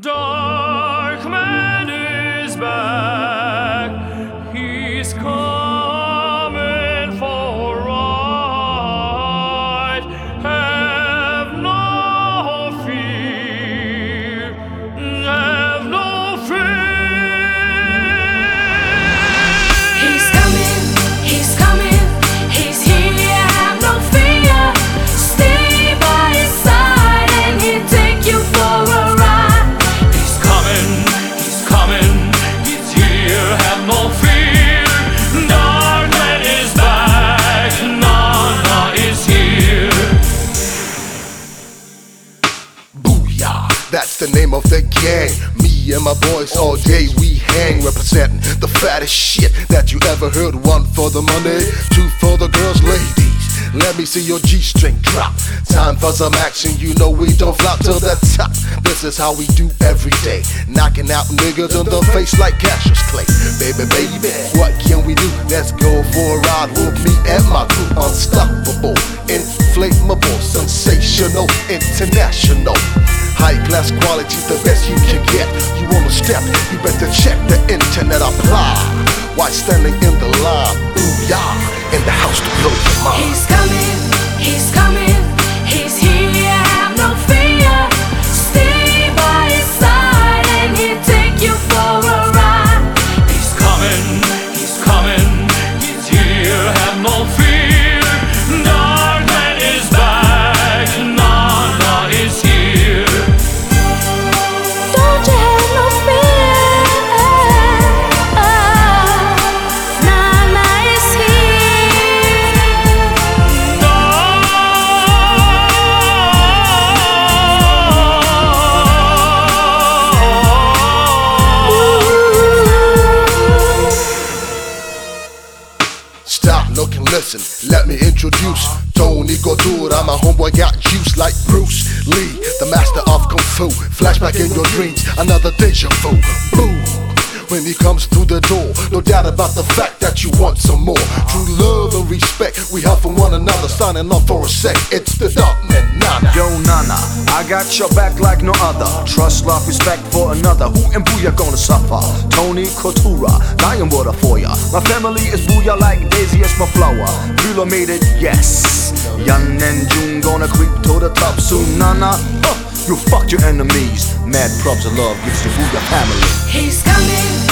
Darkman that's the name of the gang. Me and my boys all day we hang, representing the fattest shit that you ever heard. One for the money, two for the girls, ladies. Let me see your G string drop. Time for some action, you know we don't flop to the top. This is how we do every day. Knocking out niggas in the face like Cassius Clay. Baby, baby, what can we do? Let's go for a ride with me and my crew. Unstoppable, inflammable, sensational, international. Class quality, the best you can get. You wanna step, you better check the internet apply. Why standing in the line? Ooh, yeah, in the house to blow your mind. He's coming, he's coming, he's here, have no fear. Stay by his side and he'll take you for a ride. He's coming, he's coming, he's here, have no fear. Stop, look and listen. Let me introduce Tony Cottura. My homeboy got juice like Bruce Lee, the master of kung fu. Flashback in your dreams, another deja vu. Boom. When he comes through the door, no doubt about the fact you want some more. True love and respect we have for one another. Signing off for a sec, it's the Darkman Nana. Yo, Nana, I got your back like no other. Trust, love, respect for another. Who and Booya gonna suffer? Tony Cottura, dying water for ya. My family is Booya like Daisy, it's my flower. Bula made it, yes. Young and June gonna creep to the top soon, Nana. Huh, you fucked your enemies. Mad props of love gives the Booya family. He's coming, he's coming.